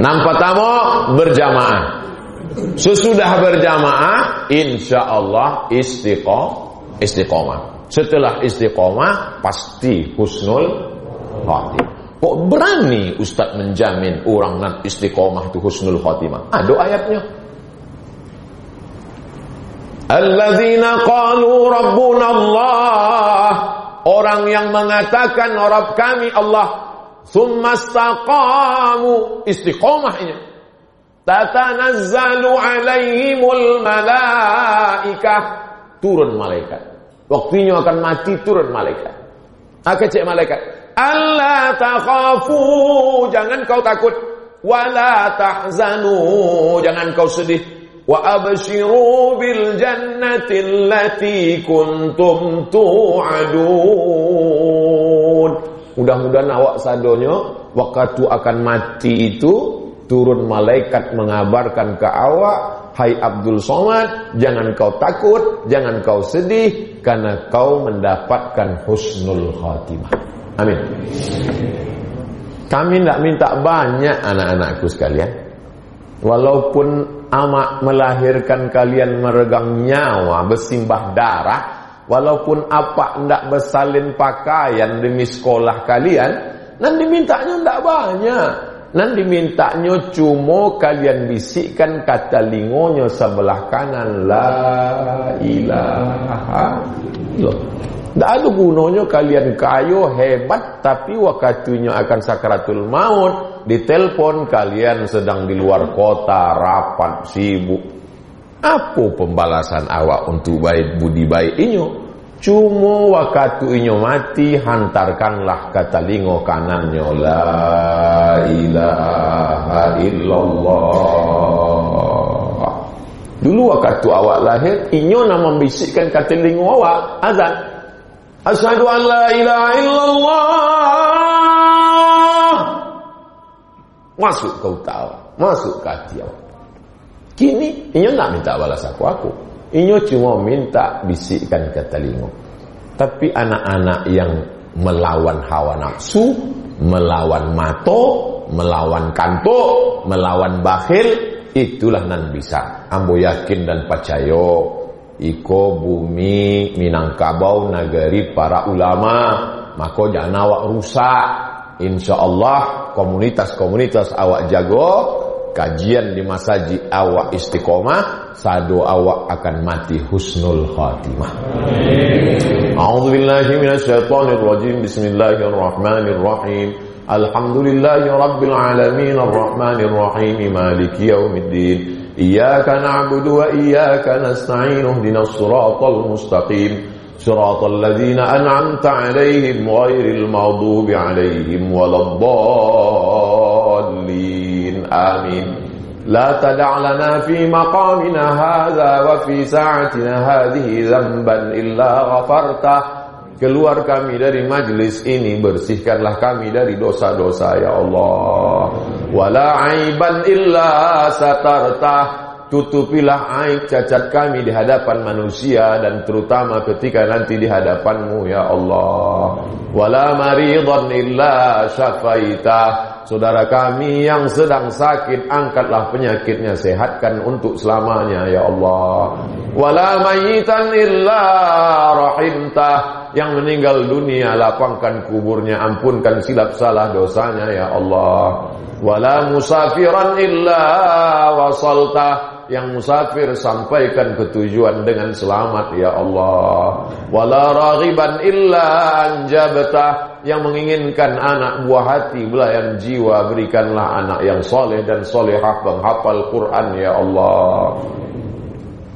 Nampak tamu berjamaah. Sesudah berjamaah, insya Allah istiqomah. Istiqomah. Setelah istiqomah, pasti husnul khatimah. Kok berani Ustaz menjamin orang nak istiqomah itu husnul khatimah? Ada ayatnya. Alladzina qalu rabbuna Allah. Orang yang mengatakan Rabb kami Allah. Thumma istaqamu. Istiqomah ini. Tatanazzalu alaihimul malaikah. Turun malaikat. Waktunya akan mati turun malaikat. Apa cek malaikat? Allah takhafu. Jangan kau takut. Wala tahzanu. Jangan kau sedih. Wa abshiru bil jannati allati kuntum tu'adun. Mudah-mudahan awak sadonya waktu akan mati itu turun malaikat mengabarkan ke awak, hai Abdul Somad, jangan kau takut, jangan kau sedih karena kau mendapatkan husnul khatimah. Amin. Kami tidak minta banyak anak-anakku sekalian. Walaupun amak melahirkan kalian meregang nyawa, bersimbah darah, walaupun apa tidak bersalin pakaian demi sekolah kalian, nanti mintanya tidak banyak. Nanti mintanya cuma kalian bisikkan kata lingonya sebelah kanan la ilaha illallah. Tak ada gunanya kalian kayo hebat tapi waktunya akan sakratul maut ditelepon kalian sedang di luar kota rapat sibuk. Apa pembalasan awak untuk baik budi baik inyo? Cuma waktu inyo mati hantarkanlah kata lingo kanannya la ilaha illallah. Dulu waktu awak lahir inyo nama membisikkan kata lingo awak azan. Asyhadu an la ilaha illallah. Masuk kau tahu, masuk ke hati awak. Kini inyo nak minta balas aku aku. Inyo cuma minta bisikkan ke telinga. Tapi anak-anak yang melawan hawa nafsu, melawan mato, melawan kanto, melawan bakhil, itulah nan bisa. Ambo yakin dan percaya iko bumi Minangkabau negeri para ulama, maka jangan awak rusak. Insyaallah komunitas-komunitas awak jago kajian di masaji awak istiqomah sado awak akan mati husnul khatimah A'udzu billahi minasyaitonir rajim bismillahirrahmanirrahim Alhamdulillahi rabbil alamin arrahmanir rahim maliki yaumiddin iyyaka na'budu wa iyyaka nasta'in ihdinas siratal mustaqim صراط الذين أنعمت عليهم غير المغضوب عليهم ولا الضالين آمين لا تدع لنا في مقامنا هذا وفي ساعتنا هذه ذنبا إلا غفرته Keluar kami dari majlis ini Bersihkanlah kami dari dosa-dosa Ya Allah Wala aiban illa satartah Tutupilah aib cacat kami di hadapan manusia Dan terutama ketika nanti di hadapanmu Ya Allah. Wala maridhan illa syafaitah Saudara kami yang sedang sakit Angkatlah penyakitnya Sehatkan untuk selamanya Ya Allah. Wala mayitan illa rahimtah Yang meninggal dunia Lapangkan kuburnya Ampunkan silap salah dosanya Ya Allah. Wala musafiran illa wasaltah yang musafir sampaikan ke tujuan dengan selamat ya Allah. Wala raghiban illa anjabta yang menginginkan anak buah hati belayan jiwa berikanlah anak yang soleh dan solehah penghafal Quran ya Allah.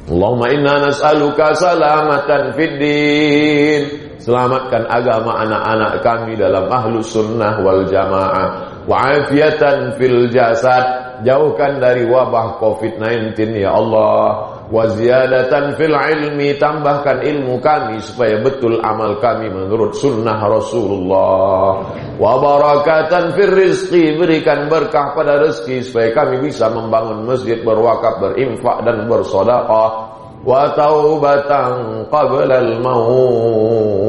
Allahumma inna nas'aluka salamatan fid din. Selamatkan agama anak-anak kami dalam ahlus sunnah wal jamaah. Wa afiatan fil jasad jauhkan dari wabah COVID-19 ya Allah. Wa ziyadatan fil ilmi tambahkan ilmu kami supaya betul amal kami menurut sunnah Rasulullah. Wa barakatan fil rizqi berikan berkah pada rezeki supaya kami bisa membangun masjid berwakaf berinfak dan bersedekah. Wa taubatan qabla al maut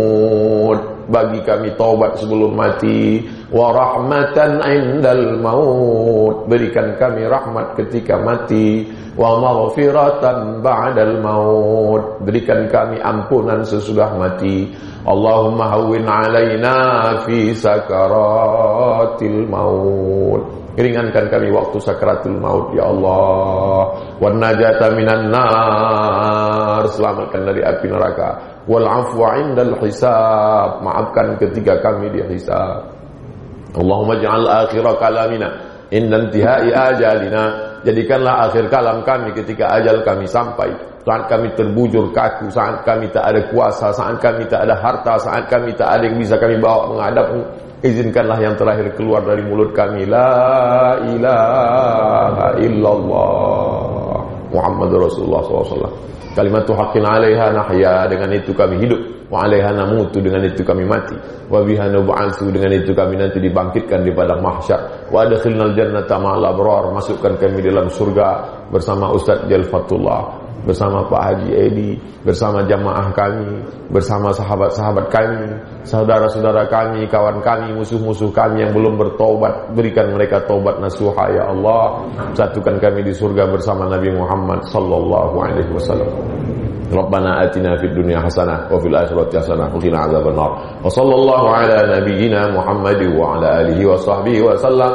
bagi kami taubat sebelum mati. Wa rahmatan indal maut. Berikan kami rahmat ketika mati. Wa maghfiratan ba'dal maut. Berikan kami ampunan sesudah mati. Allahumma hawwin alaina fi sakaratil maut ringankan kami waktu sakaratul maut ya Allah. Wan najata minan nar. Selamatkan dari api neraka. Wal afwa indal hisab. Maafkan ketika kami dihisab Allahumma ja'al akhir kalamina. Inda intihai ajalina. Jadikanlah akhir kalam kami ketika ajal kami sampai. Saat kami terbujur kaku saat kami tak ada kuasa saat kami tak ada harta saat kami tak ada yang bisa kami bawa menghadapmu izinkanlah yang terakhir keluar dari mulut kami. La ilaha illallah. Muhammad Rasulullah SAW kalimat haqqin alaiha nahya. Dengan itu kami hidup wa alaiha namutu dengan itu kami mati. Wa biha nub'atsu dengan itu kami nanti dibangkitkan di padang mahsyar. Wa adkhilnal jannata ma'al abrar masukkan kami dalam surga bersama Ustaz Jalfatullah bersama Pak Haji Edi bersama jamaah kami bersama sahabat-sahabat kami saudara-saudara kami kawan kami musuh-musuh kami yang belum bertobat berikan mereka tobat nasuha ya Allah. Satukan kami di surga bersama Nabi Muhammad sallallahu alaihi wasallam Rabbana atina fid dunya hasanah wa fil akhirati hasanah wa qina adzabannar. Wa sallallahu ala nabiyyina Muhammad wa ala alihi wa sahbihi wa sallam.